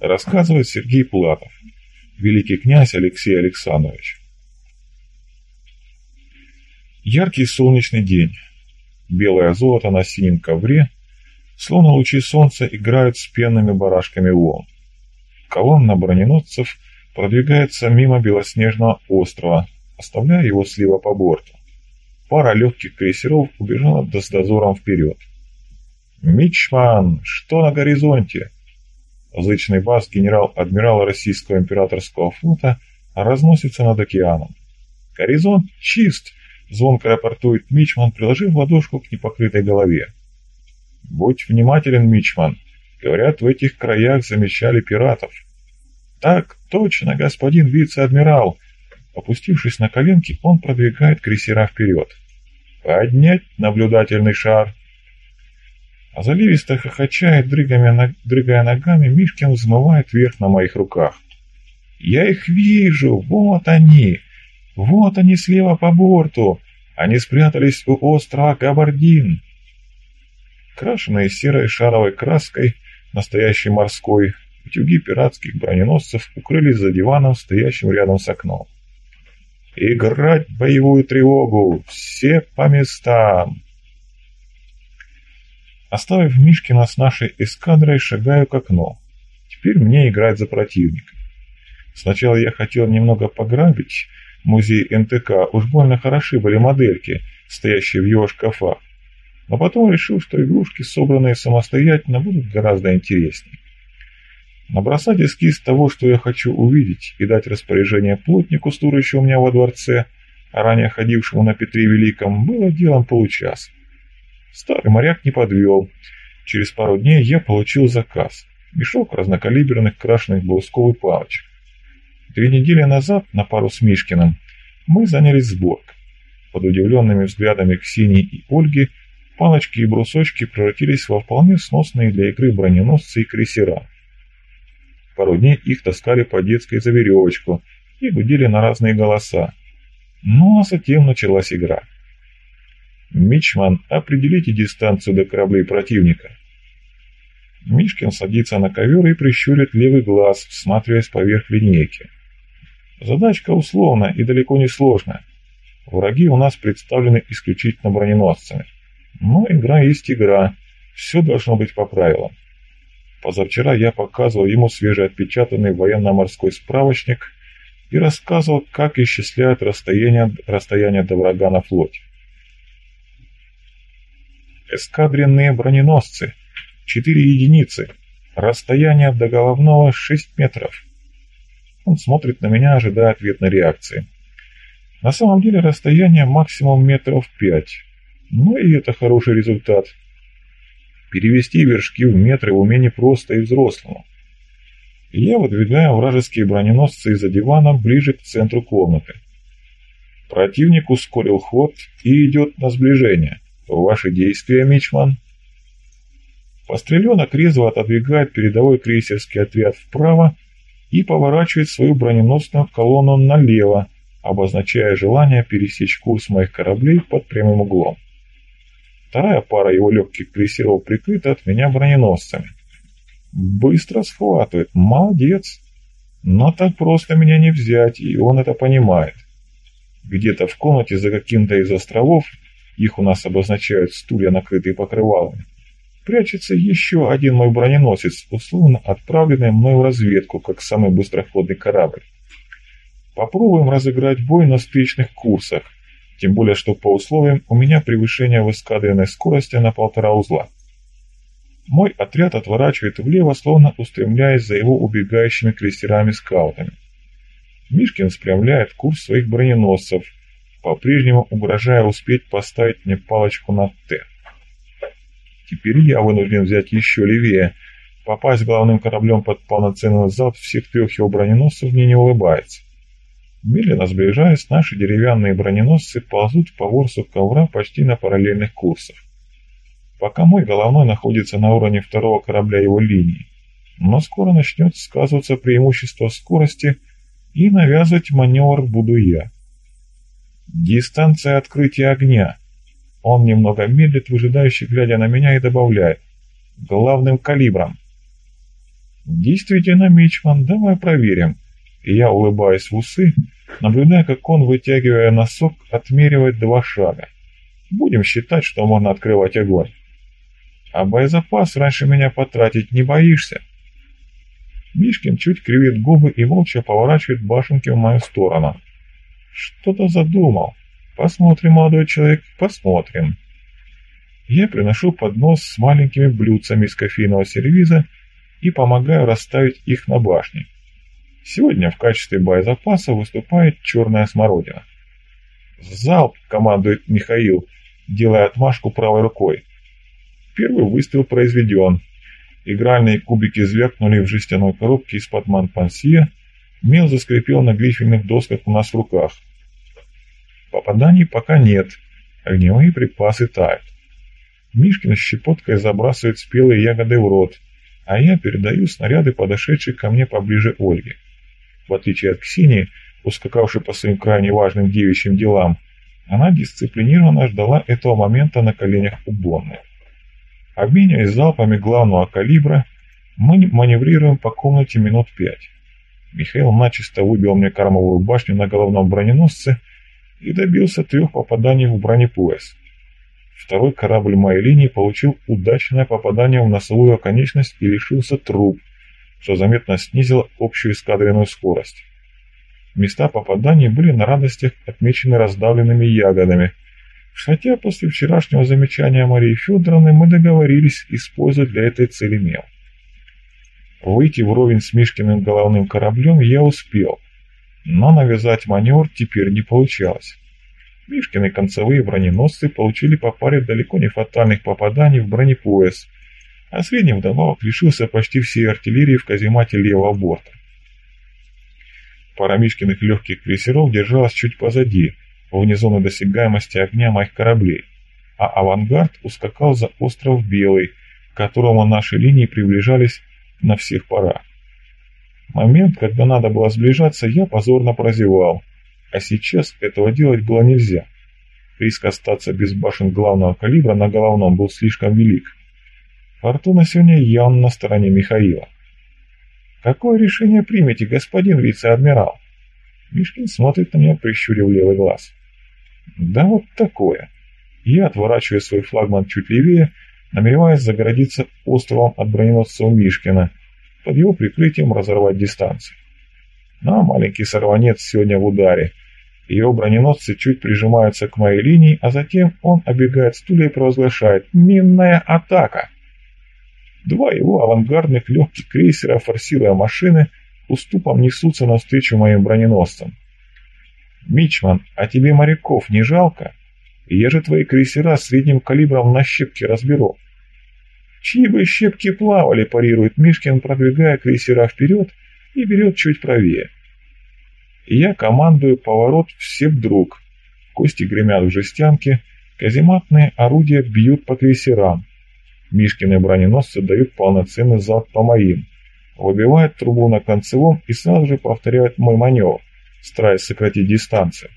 Рассказывает Сергей Платов, великий князь Алексей Александрович. Яркий солнечный день. Белое золото на синем ковре, словно лучи солнца играют с пенными барашками волн. Колонна броненосцев продвигается мимо белоснежного острова, оставляя его слева по борту. Пара легких крейсеров убежала с дозором вперед. «Мичман! Что на горизонте?» Зычный бас генерал-адмирала российского императорского флота разносится над океаном. «Горизонт чист!» — звонко рапортует Мичман, приложив ладошку к непокрытой голове. «Будь внимателен, Мичман. Говорят, в этих краях замечали пиратов». «Так точно, господин вице-адмирал!» Опустившись на коленки, он продвигает крейсера вперед. «Поднять наблюдательный шар!» А заливисто хохоча и дрыгая, ногами, Мишкин взмывает вверх на моих руках. «Я их вижу! Вот они! Вот они слева по борту! Они спрятались у острова Кабардин!» Крашенные серой шаровой краской, настоящей морской, утюги пиратских броненосцев укрылись за диваном, стоящим рядом с окном. «Играть боевую тревогу! Все по местам!» Оставив Мишкина с нашей эскадрой, шагаю к окну. Теперь мне играть за противника. Сначала я хотел немного пограбить музей НТК, уж больно хороши были модельки, стоящие в его шкафах. Но потом решил, что игрушки, собранные самостоятельно, будут гораздо интереснее. Набросать эскиз того, что я хочу увидеть, и дать распоряжение плотнику, служащему у меня во дворце, а ранее ходившему на Петре Великом, было делом получаса. Старый моряк не подвел. Через пару дней я получил заказ. Мешок разнокалиберных крашеных блосков и палочек. Две недели назад, на пару с Мишкиным, мы занялись сборкой. Под удивленными взглядами Ксении и Ольги палочки и брусочки превратились во вполне сносные для игры броненосцы и крейсера. Пару дней их таскали по детской за веревочку и гудели на разные голоса. Ну а затем началась игра. «Мичман, определите дистанцию до кораблей противника». Мишкин садится на ковер и прищурит левый глаз, всматриваясь поверх линейки. Задачка условна и далеко не сложная. Враги у нас представлены исключительно броненосцами. Но игра есть игра, все должно быть по правилам. Позавчера я показывал ему свежеотпечатанный военно-морской справочник и рассказывал, как исчисляют расстояние, расстояние до врага на флоте. Эскадренные броненосцы. Четыре единицы. Расстояние до головного 6 метров. Он смотрит на меня, ожидая ответной реакции. На самом деле расстояние максимум метров 5. Ну и это хороший результат. Перевести вершки в метры в уме непросто и взрослому. Я выдвигаю вражеские броненосцы из-за дивана ближе к центру комнаты. Противник ускорил ход и идет на сближение. Ваши действия, Мичман? Постреленок резво отодвигает передовой крейсерский отряд вправо и поворачивает свою броненосную колонну налево, обозначая желание пересечь курс моих кораблей под прямым углом. Вторая пара его легких крейсеров прикрыта от меня броненосцами. Быстро схватывает, молодец. Но так просто меня не взять, и он это понимает. Где-то в комнате за каким-то из островов их у нас обозначают стулья, накрытые покрывалами. Прячется еще один мой броненосец, условно отправленный мной в разведку, как самый быстроходный корабль. Попробуем разыграть бой на встречных курсах, тем более, что по условиям у меня превышение в эскадренной скорости на полтора узла. Мой отряд отворачивает влево, словно устремляясь за его убегающими крейсерами-скаутами. Мишкин спрямляет курс своих броненосцев – по-прежнему угрожая успеть поставить мне палочку на «Т». Теперь я вынужден взять еще левее. Попасть главным кораблем под полноценный залп всех трех его броненосцев мне не улыбается. Медленно сближаясь, наши деревянные броненосцы ползут по ворсу ковра почти на параллельных курсах. Пока мой головной находится на уровне второго корабля его линии, но скоро начнет сказываться преимущество скорости и навязывать маневр буду я. Дистанция открытия огня. Он немного медлит, выжидающий, глядя на меня, и добавляет. Главным калибром. Действительно, Мичман, давай проверим. И я улыбаюсь в усы, наблюдая, как он, вытягивая носок, отмеривает два шага. Будем считать, что можно открывать огонь. А боезапас раньше меня потратить не боишься? Мишкин чуть кривит губы и молча поворачивает башенки в мою сторону. Что-то задумал. Посмотрим, молодой человек, посмотрим. Я приношу поднос с маленькими блюдцами из кофейного сервиза и помогаю расставить их на башне. Сегодня в качестве боезапаса выступает черная смородина. «Залп!» — командует Михаил, делая отмашку правой рукой. Первый выстрел произведен. Игральные кубики звякнули в жестяной коробке из-под манпансье, мел заскрипел на грифельных досках у нас в руках. Попаданий пока нет, огневые припасы тают. Мишкин щепоткой забрасывает спелые ягоды в рот, а я передаю снаряды подошедшей ко мне поближе Ольге. В отличие от Ксении, ускакавшей по своим крайне важным девичьим делам, она дисциплинированно ждала этого момента на коленях у Бонны. Обмениваясь залпами главного калибра, мы маневрируем по комнате минут пять. Михаил начисто выбил мне кормовую башню на головном броненосце и добился трех попаданий в бронепояс. Второй корабль моей линии получил удачное попадание в носовую оконечность и лишился труб, что заметно снизило общую эскадренную скорость. Места попаданий были на радостях отмечены раздавленными ягодами, хотя после вчерашнего замечания Марии Федоровны мы договорились использовать для этой цели мел. Выйти вровень с Мишкиным головным кораблем я успел, но навязать маневр теперь не получалось. Мишкины концевые броненосцы получили по паре далеко не фатальных попаданий в бронепояс, а средний вдобавок лишился почти всей артиллерии в каземате левого борта. Пара Мишкиных легких крейсеров держалась чуть позади, вне зоны досягаемости огня моих кораблей, а авангард ускакал за остров Белый, к которому наши линии приближались на всех парах. Момент, когда надо было сближаться, я позорно прозевал – а сейчас этого делать было нельзя. Риск остаться без башен главного калибра на головном был слишком велик. Фортуна сегодня явно на стороне Михаила. «Какое решение примете, господин вице-адмирал?» Мишкин смотрит на меня, прищурив левый глаз. «Да вот такое». Я отворачиваю свой флагман чуть левее, намереваясь загородиться островом от броненосца Мишкина, под его прикрытием разорвать дистанцию. Но маленький сорванец сегодня в ударе – его броненосцы чуть прижимаются к моей линии, а затем он обегает стулья и провозглашает «Минная атака!». Два его авангардных легких крейсера, форсируя машины, уступом несутся навстречу моим броненосцам. «Мичман, а тебе моряков не жалко? Я же твои крейсера средним калибром на щепки разберу». «Чьи бы щепки плавали?» – парирует Мишкин, продвигая крейсера вперед и берет чуть правее. Я командую поворот все вдруг. Кости гремят в жестянке, казематные орудия бьют по крейсерам. Мишкины броненосцы дают полноценный залп по моим. Выбивают трубу на концевом и сразу же повторяют мой маневр, стараясь сократить дистанцию.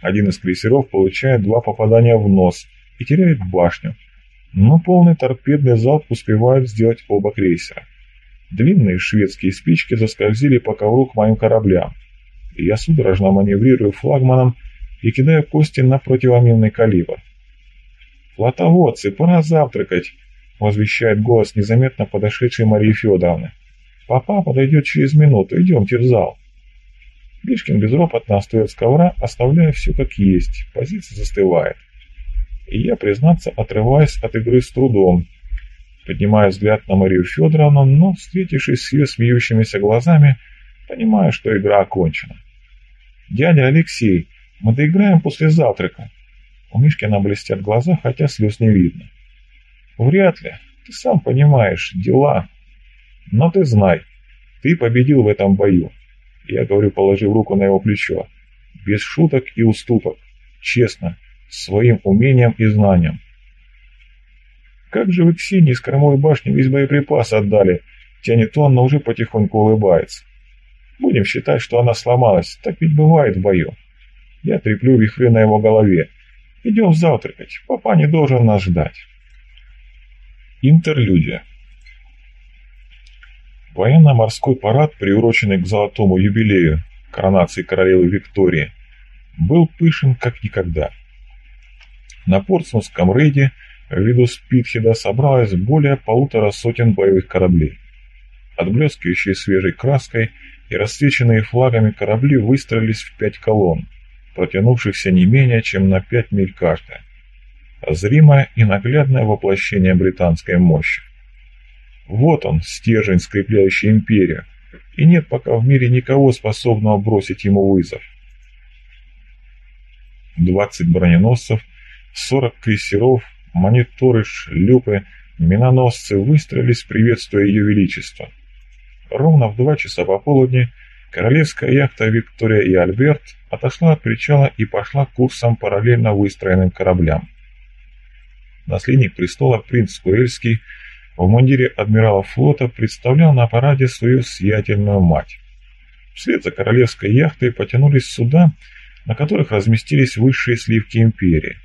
Один из крейсеров получает два попадания в нос и теряет башню, но полный торпедный залп успевают сделать оба крейсера. Длинные шведские спички заскользили по ковру к моим кораблям, и я судорожно маневрирую флагманом и кидаю кости на противоминный калибр. «Флотоводцы, пора завтракать!» — возвещает голос незаметно подошедшей Марии Федоровны. «Папа подойдет через минуту, идемте в зал». Бишкин безропотно остается с ковра, оставляя все как есть, позиция застывает. И я, признаться, отрываюсь от игры с трудом, Поднимаю взгляд на Марию Федоровну, но, встретившись с ее смеющимися глазами, понимаю, что игра окончена. «Дядя Алексей, мы доиграем после завтрака». У Мишкина блестят глаза, хотя слез не видно. «Вряд ли. Ты сам понимаешь, дела. Но ты знай, ты победил в этом бою». Я говорю, положив руку на его плечо. Без шуток и уступок. Честно, своим умением и знанием. Как же вы Ксении с кормовой башни весь боеприпас отдали? Тянет он, но уже потихоньку улыбается. Будем считать, что она сломалась. Так ведь бывает в бою. Я треплю вихры на его голове. Идем завтракать. Папа не должен нас ждать. Интерлюдия. Военно-морской парад, приуроченный к золотому юбилею коронации королевы Виктории, был пышен как никогда. На Портсмутском рейде ввиду Спитхеда собралось более полутора сотен боевых кораблей. Отблескивающие свежей краской и расцвеченные флагами корабли выстроились в пять колонн, протянувшихся не менее чем на пять миль каждая. Зримое и наглядное воплощение британской мощи. Вот он, стержень, скрепляющий империю, и нет пока в мире никого, способного бросить ему вызов. 20 броненосцев, 40 крейсеров, мониторы, шлюпы, миноносцы выстроились, приветствуя ее величество. Ровно в два часа пополудни королевская яхта «Виктория и Альберт» отошла от причала и пошла курсом параллельно выстроенным кораблям. Наследник престола принц Куэльский в мундире адмирала флота представлял на параде свою сиятельную мать. Вслед за королевской яхтой потянулись суда, на которых разместились высшие сливки империи,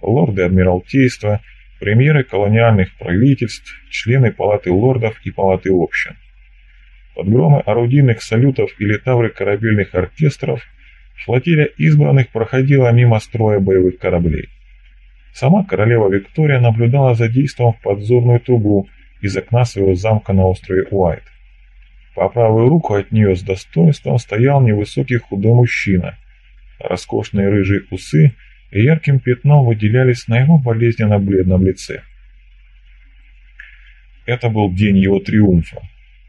лорды Адмиралтейства, премьеры колониальных правительств, члены палаты лордов и палаты общин. Под громы орудийных салютов и летавры корабельных оркестров флотилия избранных проходила мимо строя боевых кораблей. Сама королева Виктория наблюдала за действом в подзорную трубу из окна своего замка на острове Уайт. По правую руку от нее с достоинством стоял невысокий худой мужчина. Роскошные рыжие усы ярким пятном выделялись на его болезненно бледном лице. Это был день его триумфа,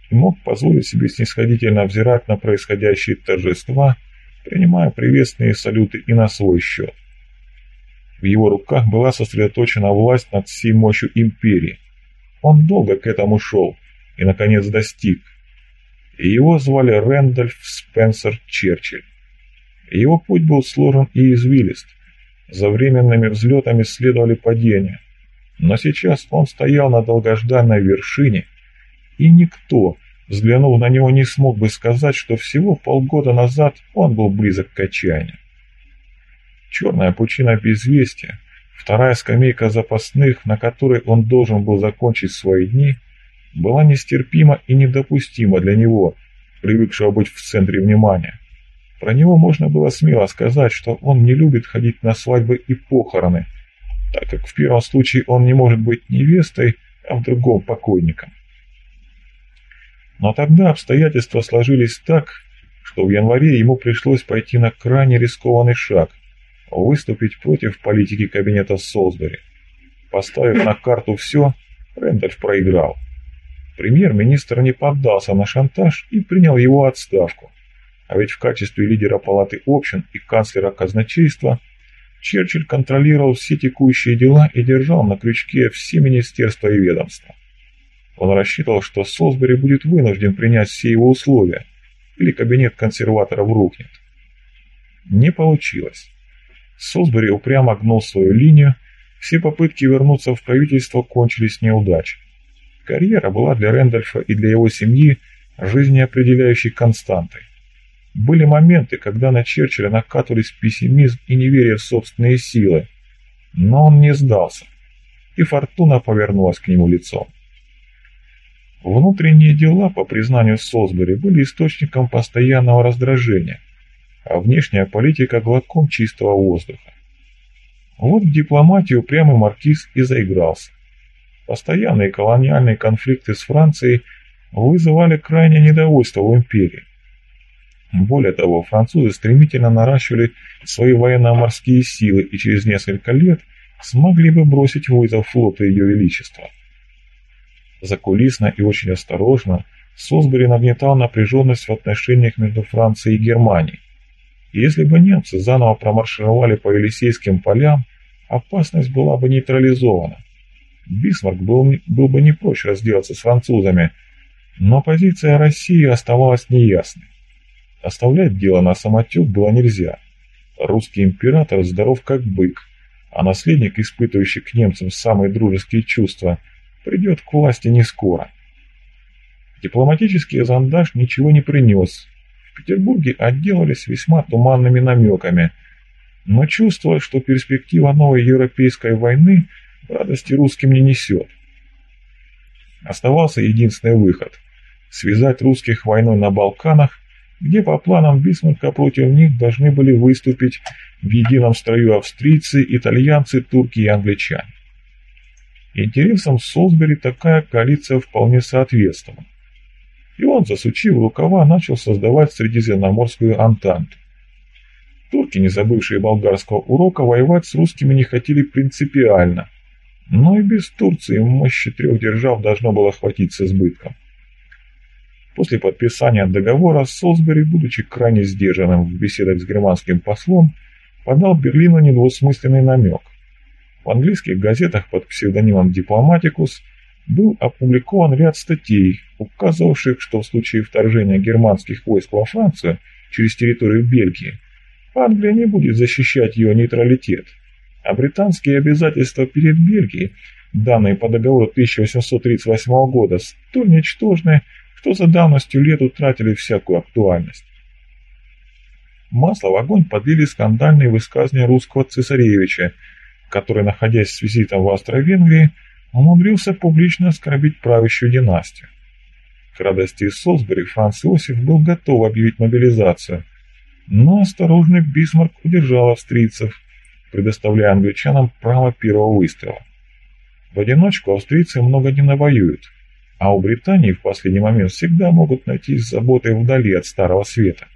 и мог позволить себе снисходительно взирать на происходящие торжества, принимая приветственные салюты и на свой счет. В его руках была сосредоточена власть над всей мощью империи. Он долго к этому шел и, наконец, достиг. Его звали Рэндольф Спенсер Черчилль. Его путь был сложен и извилист. За временными взлетами следовали падения. Но сейчас он стоял на долгожданной вершине, и никто, взглянув на него, не смог бы сказать, что всего полгода назад он был близок к отчаянию. Черная пучина безвестия, вторая скамейка запасных, на которой он должен был закончить свои дни, была нестерпима и недопустима для него, привыкшего быть в центре внимания. Про него можно было смело сказать, что он не любит ходить на свадьбы и похороны, так как в первом случае он не может быть невестой, а в другом покойником. Но тогда обстоятельства сложились так, что в январе ему пришлось пойти на крайне рискованный шаг – выступить против политики кабинета Солсбери. Поставив на карту все, Рэндольф проиграл. Премьер-министр не поддался на шантаж и принял его отставку. А ведь в качестве лидера палаты общин и канцлера казначейства Черчилль контролировал все текущие дела и держал на крючке все министерства и ведомства. Он рассчитывал, что Солсбери будет вынужден принять все его условия, или кабинет консерваторов рухнет. Не получилось. Солсбери упрямо гнул свою линию, все попытки вернуться в правительство кончились неудачей. Карьера была для Рэндольфа и для его семьи жизнеопределяющей константой. Были моменты, когда на Черчилля накатывались пессимизм и неверие в собственные силы, но он не сдался, и фортуна повернулась к нему лицом. Внутренние дела, по признанию Солсбери, были источником постоянного раздражения, а внешняя политика глотком чистого воздуха. Вот в дипломатию прямый маркиз и заигрался. Постоянные колониальные конфликты с Францией вызывали крайнее недовольство в империи. Более того, французы стремительно наращивали свои военно-морские силы и через несколько лет смогли бы бросить вызов флоту Ее Величества. Закулисно и очень осторожно Солсбери нагнетал напряженность в отношениях между Францией и Германией, если бы немцы заново промаршировали по Елисейским полям, опасность была бы нейтрализована. Бисмарк был, был бы не прочь разделаться с французами, но позиция России оставалась неясной. Оставлять дело на самотек было нельзя. Русский император здоров как бык, а наследник, испытывающий к немцам самые дружеские чувства, придет к власти не скоро. Дипломатический зондаж ничего не принес, Петербурге отделались весьма туманными намеками, но чувствовалось, что перспектива новой европейской войны радости русским не несет. Оставался единственный выход – связать русских войной на Балканах, где по планам Бисмарка против них должны были выступить в едином строю австрийцы, итальянцы, турки и англичане. Интересам Солсбери такая коалиция вполне соответствовала. И он, засучив рукава, начал создавать Средиземноморскую Антанту. Турки, не забывшие болгарского урока, воевать с русскими не хотели принципиально, но и без Турции мощи трех держав должно было хватить с избытком. После подписания договора Солсбери, будучи крайне сдержанным в беседах с германским послом, подал Берлину недвусмысленный намек. В английских газетах под псевдонимом «Дипломатикус» был опубликован ряд статей, указывавших, что в случае вторжения германских войск во Францию через территорию Бельгии, Англия не будет защищать ее нейтралитет, а британские обязательства перед Бельгией, данные по договору 1838 года, столь ничтожны, что за давностью лет утратили всякую актуальность. Масло в огонь подлили скандальные высказывания русского цесаревича, который, находясь с визитом в Австро-Венгрии, умудрился публично оскорбить правящую династию. К радости Солсбери Франц Иосиф был готов объявить мобилизацию, но осторожный Бисмарк удержал австрийцев, предоставляя англичанам право первого выстрела. В одиночку австрийцы много не навоюют, а у Британии в последний момент всегда могут найти с заботой вдали от Старого Света.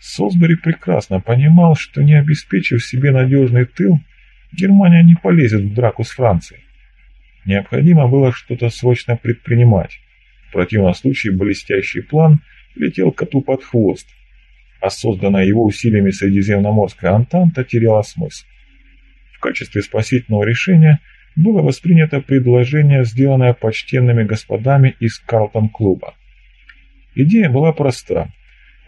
Солсбери прекрасно понимал, что не обеспечив себе надежный тыл, Германия не полезет в драку с Францией. Необходимо было что-то срочно предпринимать. В противном случае блестящий план летел коту под хвост, а созданная его усилиями Средиземноморская Антанта теряла смысл. В качестве спасительного решения было воспринято предложение, сделанное почтенными господами из Карлтон-клуба. Идея была проста.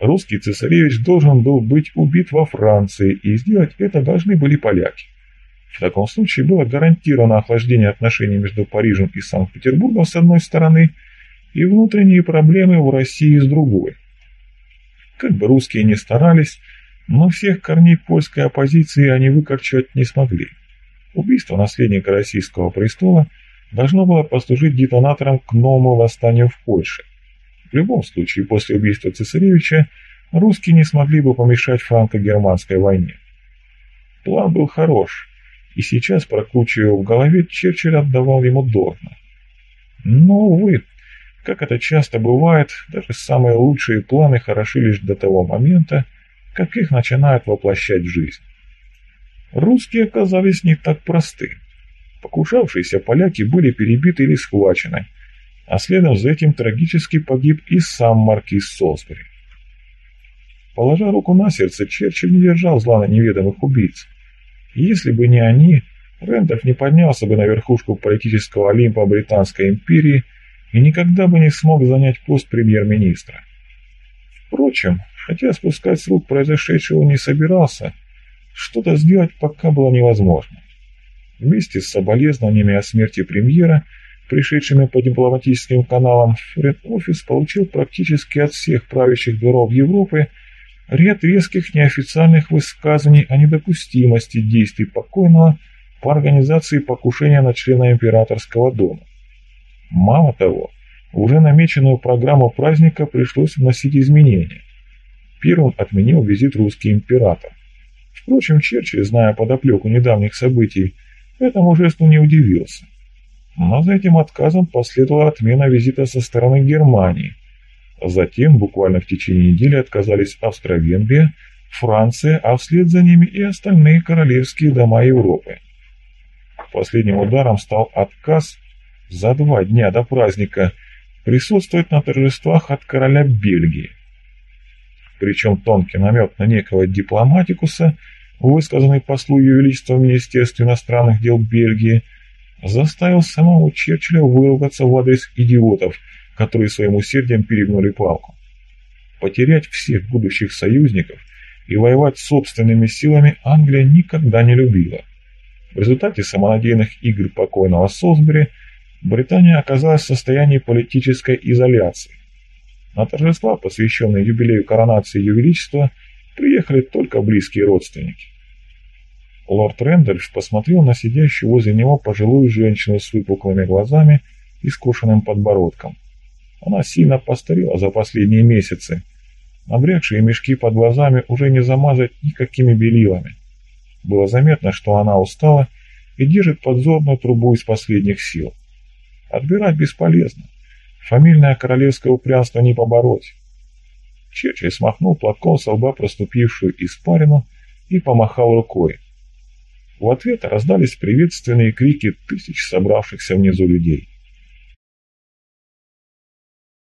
Русский цесаревич должен был быть убит во Франции, и сделать это должны были поляки. В таком случае было гарантировано охлаждение отношений между Парижем и Санкт-Петербургом с одной стороны и внутренние проблемы в России с другой. Как бы русские ни старались, но всех корней польской оппозиции они выкорчевать не смогли. Убийство наследника российского престола должно было послужить детонатором к новому восстанию в Польше. В любом случае, после убийства цесаревича русские не смогли бы помешать франко-германской войне. План был хорош, и сейчас, прокручивая в голове, Черчилль отдавал ему должное. Но, увы, как это часто бывает, даже самые лучшие планы хороши лишь до того момента, как их начинают воплощать в жизнь. Русские оказались не так просты. Покушавшиеся поляки были перебиты или схвачены, а следом за этим трагически погиб и сам маркиз Солсбери. Положа руку на сердце, Черчилль не держал зла на неведомых убийц. Если бы не они, Рэндалф не поднялся бы на верхушку политического Олимпа Британской империи и никогда бы не смог занять пост премьер-министра. Впрочем, хотя спускать с рук произошедшего не собирался, что-то сделать пока было невозможно. Вместе с соболезнованиями о смерти премьера, пришедшими по дипломатическим каналам, Фред-офис получил практически от всех правящих дворов Европы ряд резких неофициальных высказываний о недопустимости действий покойного по организации покушения на члена императорского дома. Мало того, уже намеченную программу праздника пришлось вносить изменения. Первым отменил визит русский император. Впрочем, Черчилль, зная подоплеку недавних событий, этому жесту не удивился. Но за этим отказом последовала отмена визита со стороны Германии. Затем, буквально в течение недели, отказались Австро-Венгрия, Франция, а вслед за ними и остальные королевские дома Европы. Последним ударом стал отказ за два дня до праздника присутствовать на торжествах от короля Бельгии. Причем тонкий намек на некого дипломатикуса, высказанный послу Ее Величества в Министерстве иностранных дел Бельгии, заставил самого Черчилля выругаться в адрес идиотов, которые своим усердием перегнули палку. Потерять всех будущих союзников и воевать собственными силами Англия никогда не любила. В результате самонадеянных игр покойного Солсбери Британия оказалась в состоянии политической изоляции. На торжества, посвященные юбилею коронации Ее Величества, приехали только близкие родственники. Лорд Рэндольф посмотрел на сидящую возле него пожилую женщину с выпуклыми глазами и скошенным подбородком. Она сильно постарела за последние месяцы. Набрякшие мешки под глазами уже не замазать никакими белилами. Было заметно, что она устала и держит подзорную трубу из последних сил. Отбирать бесполезно. Фамильное королевское упрямство не побороть. Черчилль смахнул платком со лба проступившую испарину и помахал рукой. В ответ раздались приветственные крики тысяч собравшихся внизу людей.